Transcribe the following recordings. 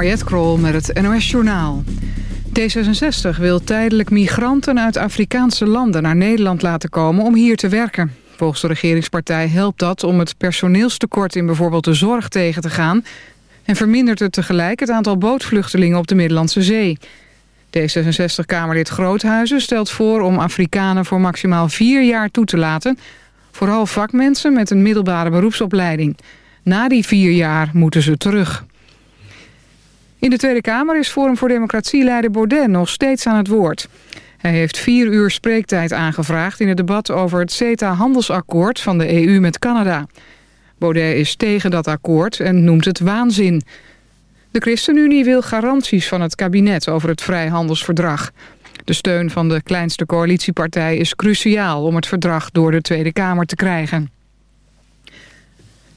Mariette Krol met het NOS Journaal. D66 wil tijdelijk migranten uit Afrikaanse landen naar Nederland laten komen om hier te werken. Volgens de regeringspartij helpt dat om het personeelstekort in bijvoorbeeld de zorg tegen te gaan... en vermindert het tegelijk het aantal bootvluchtelingen op de Middellandse Zee. D66-Kamerlid Groothuizen stelt voor om Afrikanen voor maximaal vier jaar toe te laten... vooral vakmensen met een middelbare beroepsopleiding. Na die vier jaar moeten ze terug. In de Tweede Kamer is Forum voor Democratie-leider Baudet nog steeds aan het woord. Hij heeft vier uur spreektijd aangevraagd in het debat over het CETA-handelsakkoord van de EU met Canada. Baudet is tegen dat akkoord en noemt het waanzin. De ChristenUnie wil garanties van het kabinet over het vrijhandelsverdrag. De steun van de kleinste coalitiepartij is cruciaal om het verdrag door de Tweede Kamer te krijgen.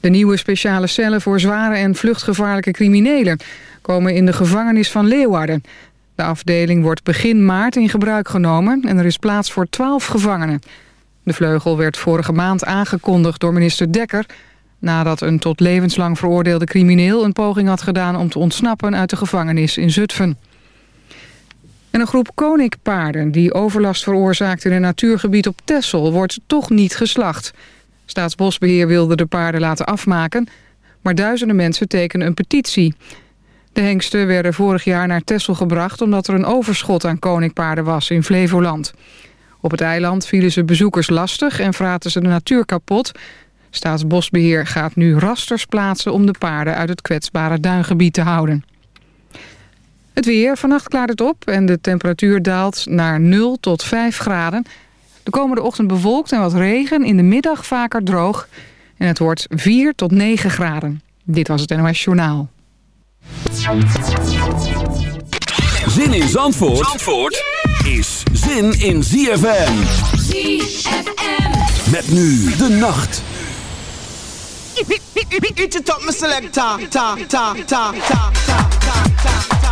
De nieuwe speciale cellen voor zware en vluchtgevaarlijke criminelen komen in de gevangenis van Leeuwarden. De afdeling wordt begin maart in gebruik genomen en er is plaats voor 12 gevangenen. De vleugel werd vorige maand aangekondigd door minister Dekker... nadat een tot levenslang veroordeelde crimineel een poging had gedaan... om te ontsnappen uit de gevangenis in Zutphen. En een groep koninkpaarden die overlast veroorzaakt in een natuurgebied op Texel... wordt toch niet geslacht. Staatsbosbeheer wilde de paarden laten afmaken... maar duizenden mensen tekenen een petitie... De hengsten werden vorig jaar naar Texel gebracht... omdat er een overschot aan koninkpaarden was in Flevoland. Op het eiland vielen ze bezoekers lastig en vraten ze de natuur kapot. Staatsbosbeheer gaat nu rasters plaatsen... om de paarden uit het kwetsbare duingebied te houden. Het weer. Vannacht klaart het op en de temperatuur daalt naar 0 tot 5 graden. De komende ochtend bewolkt en wat regen. In de middag vaker droog. En het wordt 4 tot 9 graden. Dit was het NOS Journaal. Zin in Zandvoort, Zandvoort is zin in ZFM. ZFM. Met nu de nacht. Eat it up, my selector. Ta, ta, ta, ta, ta, ta, ta.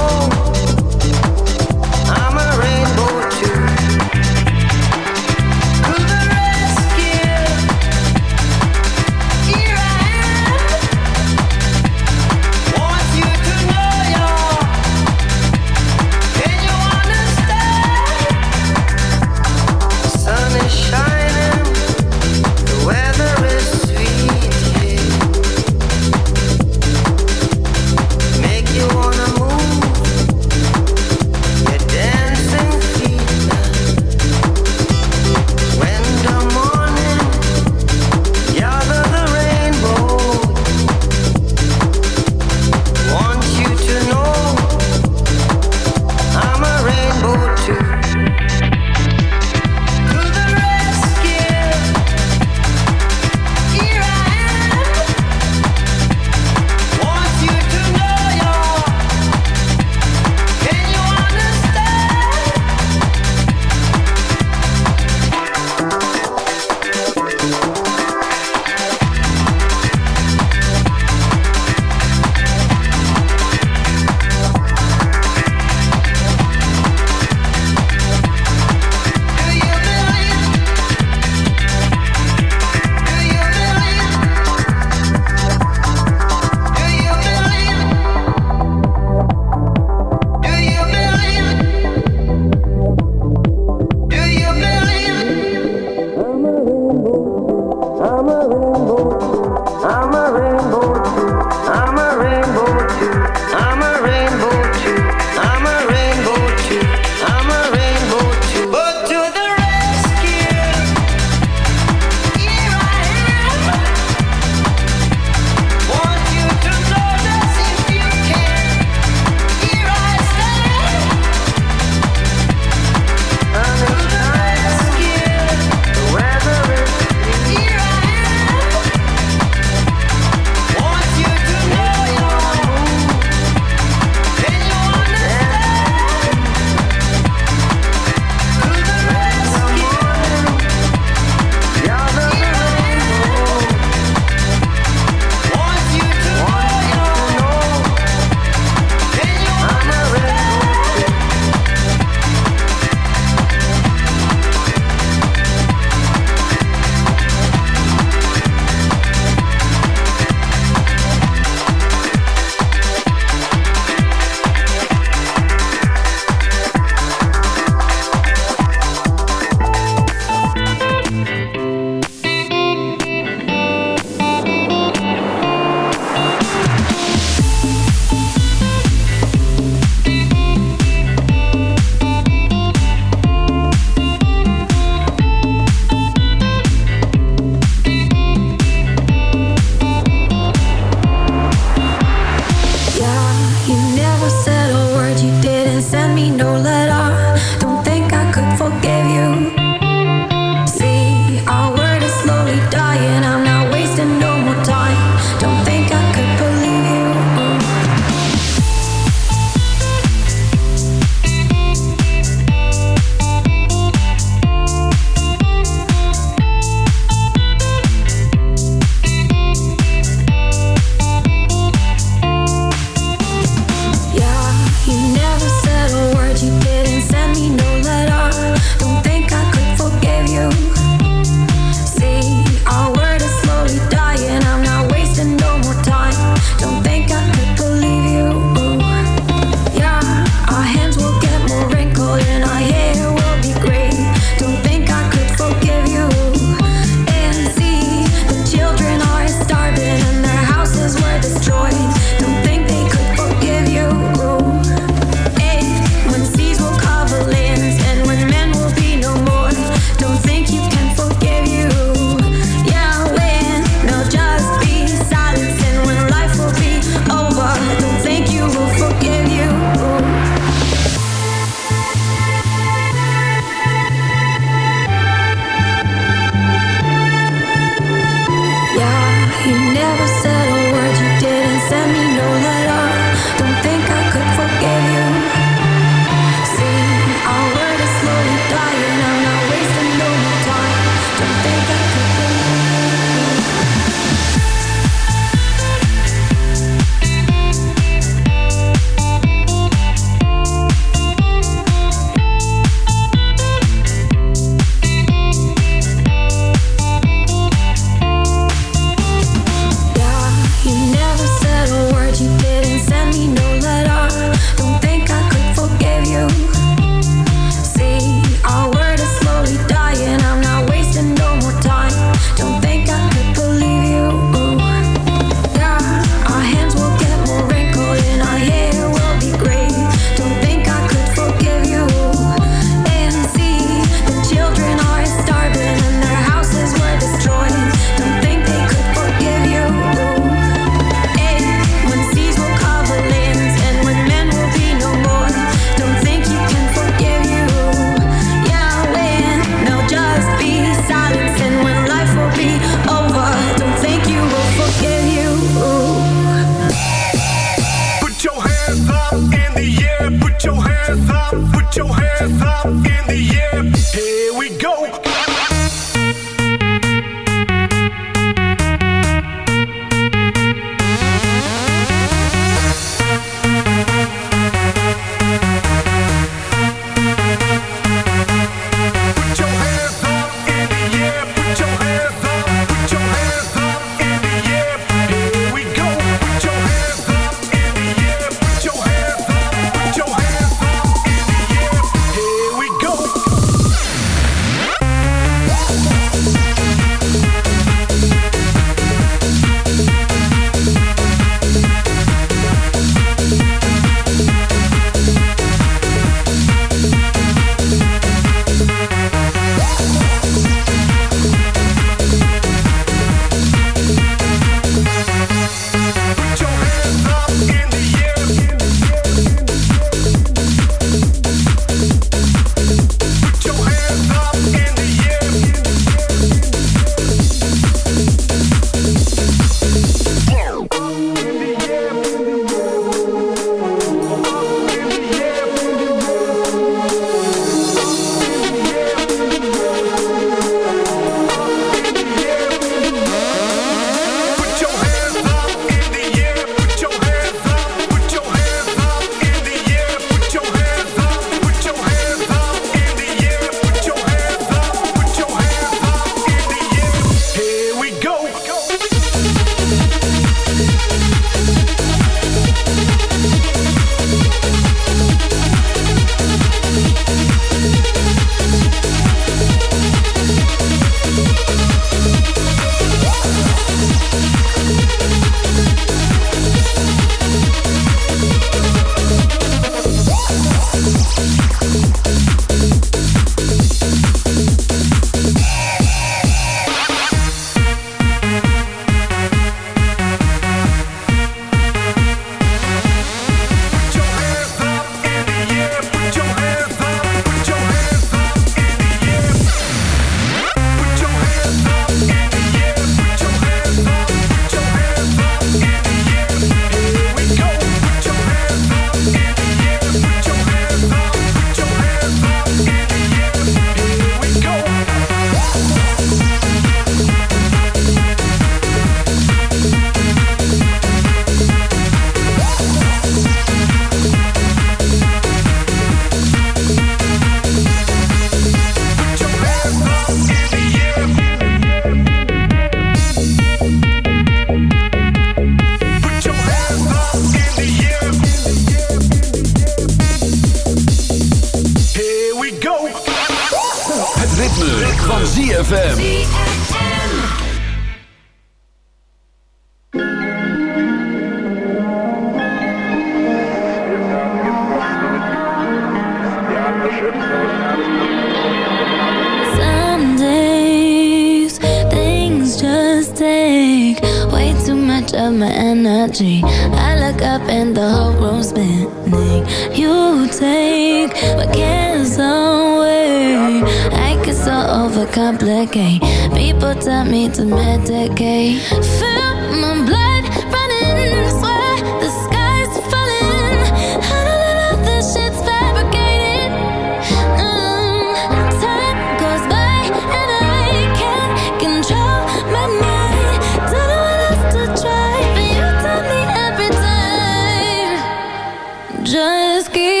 just give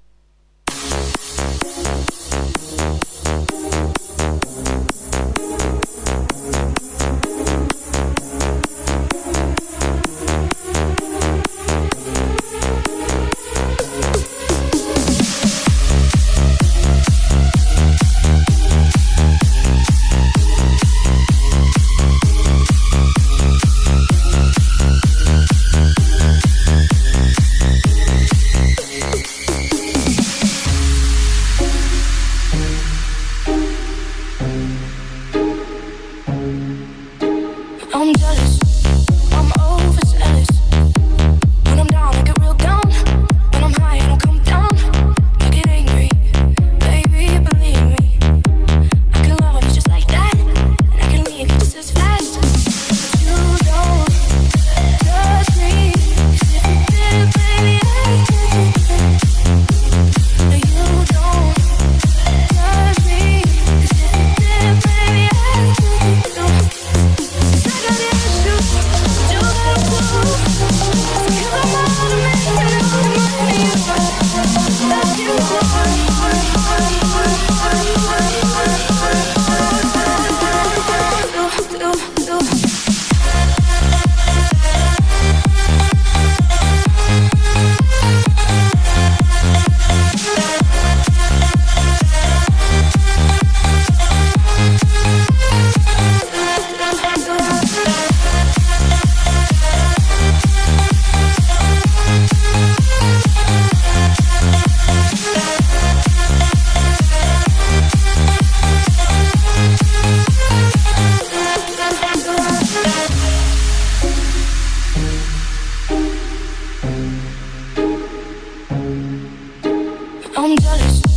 I'm jealous.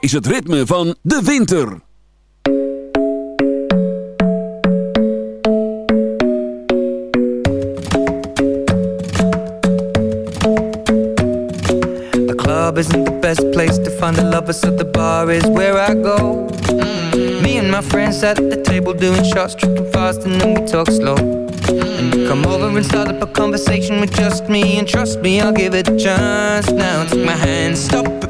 Is het ritme van de winter. The club isn't the best place to find the lovers, so the bar is where I go. Mm. Me and my friends sat at the table doing shots, tripping fast, and then we talk slow. Come over and start up a conversation with just me And trust me, I'll give it a chance Now take my hand, stop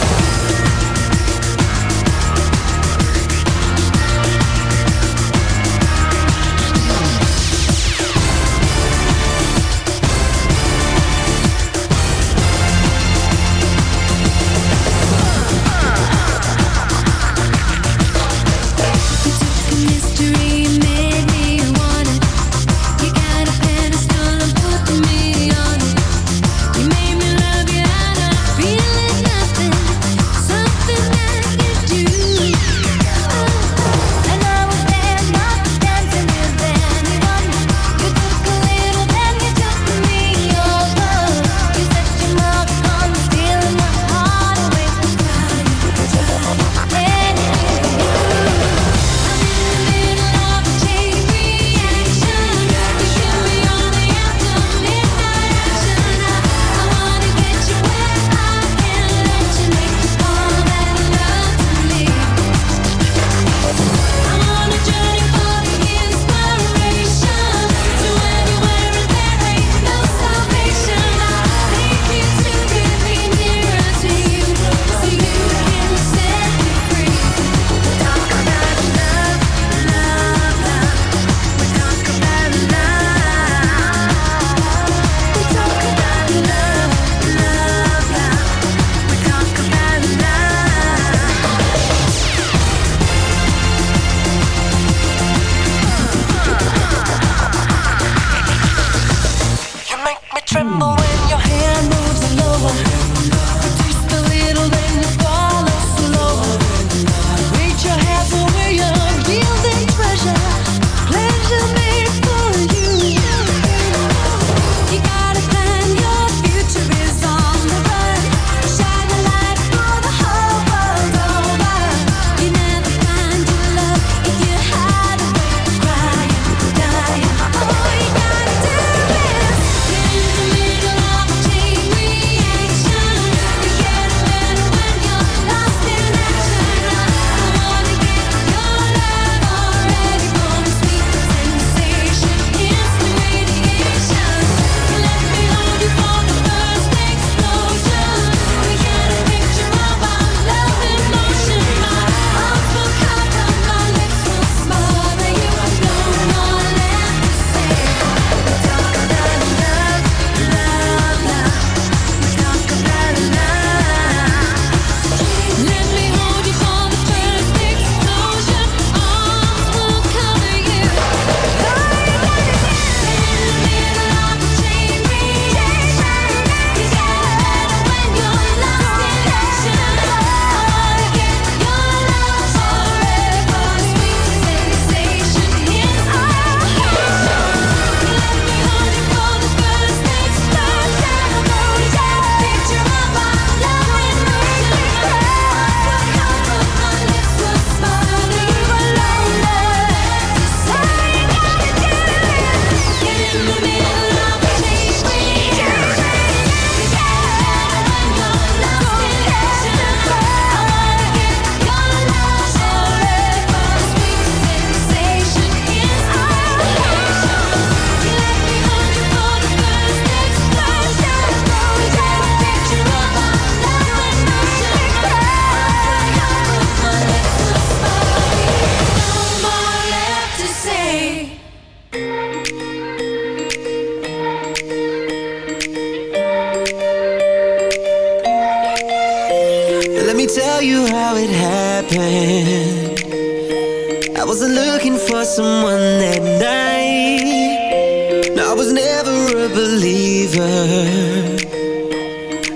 I was never a believer.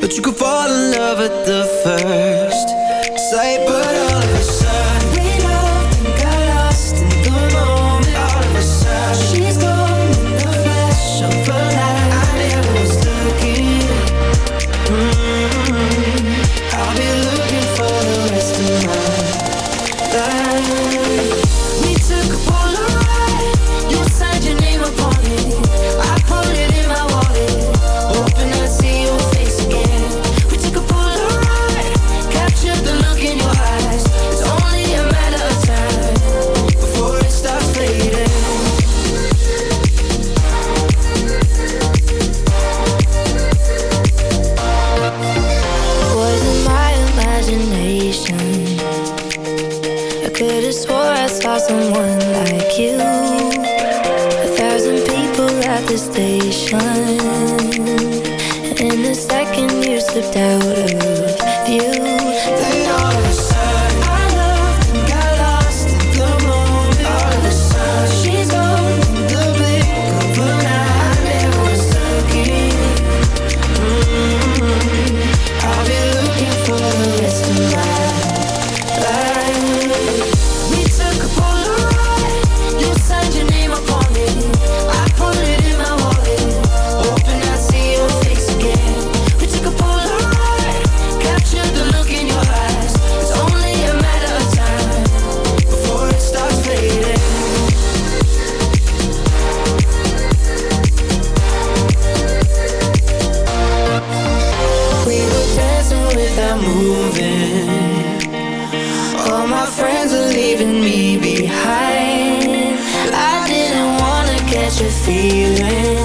But you could fall in love at the first sight But all feeling.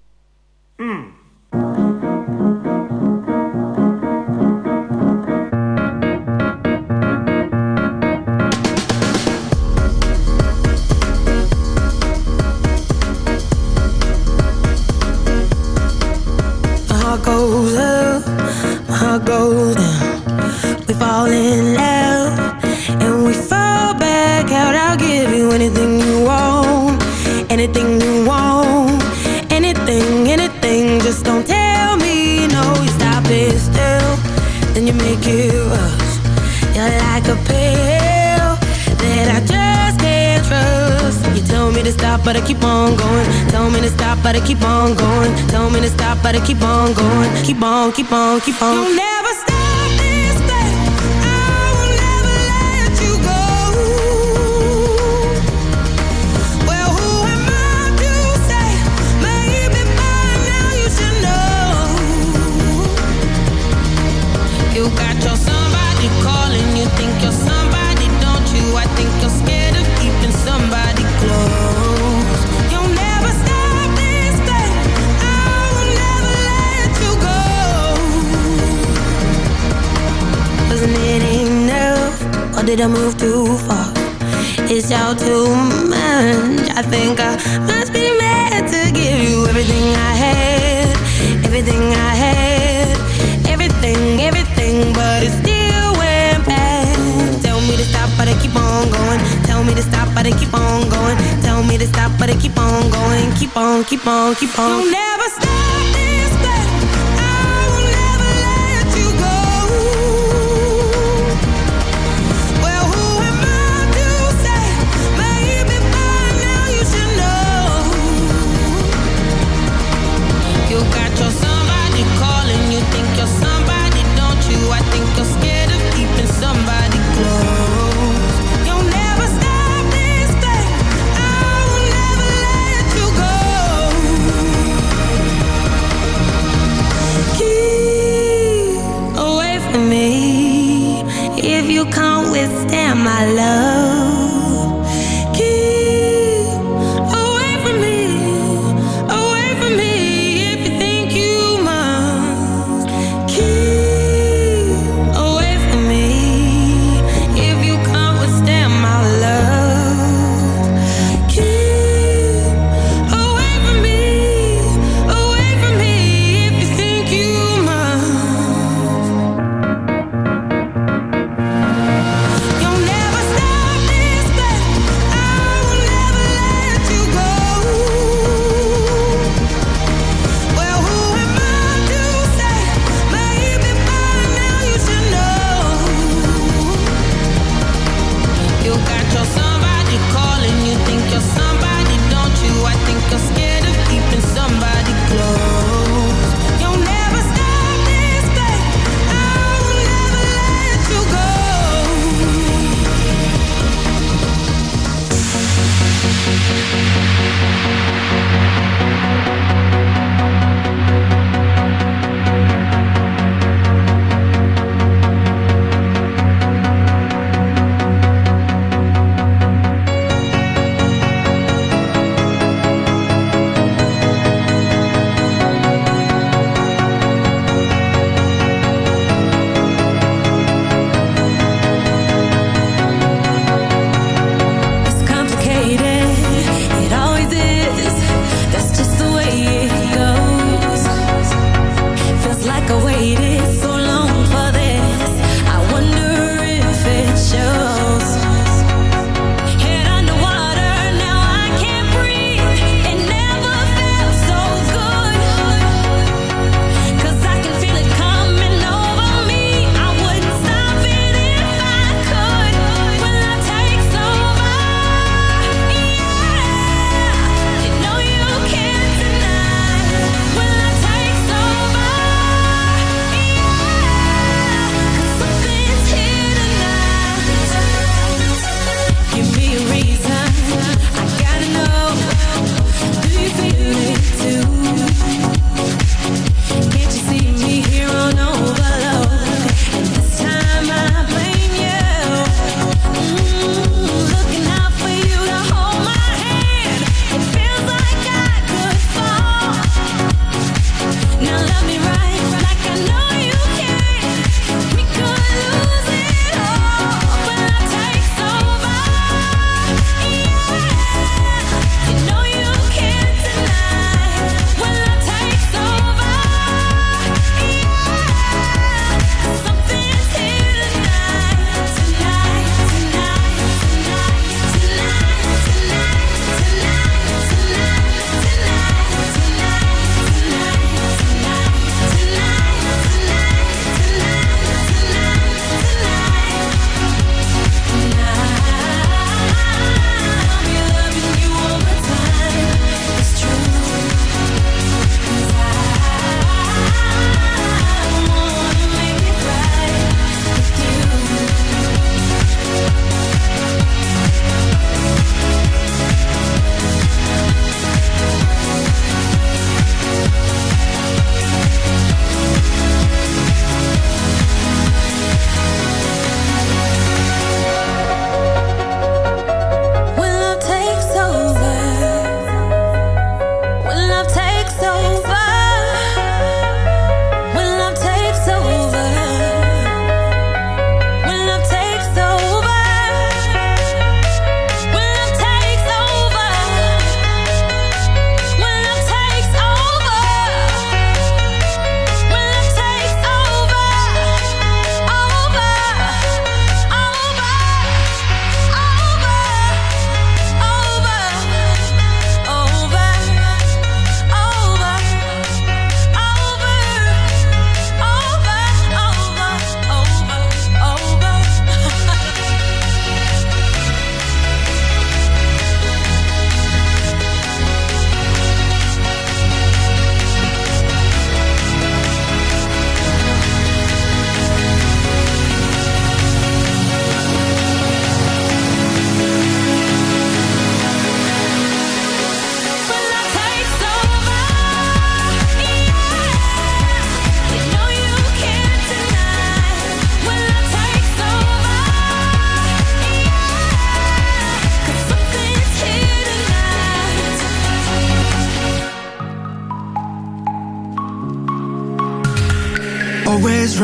but I keep on going. Told me to stop, but I keep on going. Keep on, keep on, keep on. on, keep on, keep on.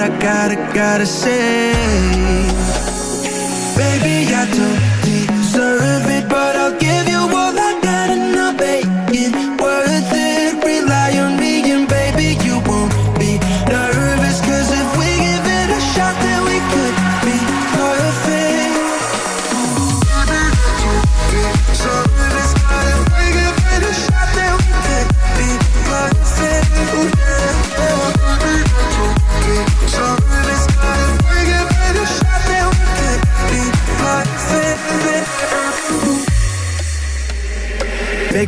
I gotta, gotta say. Baby, I do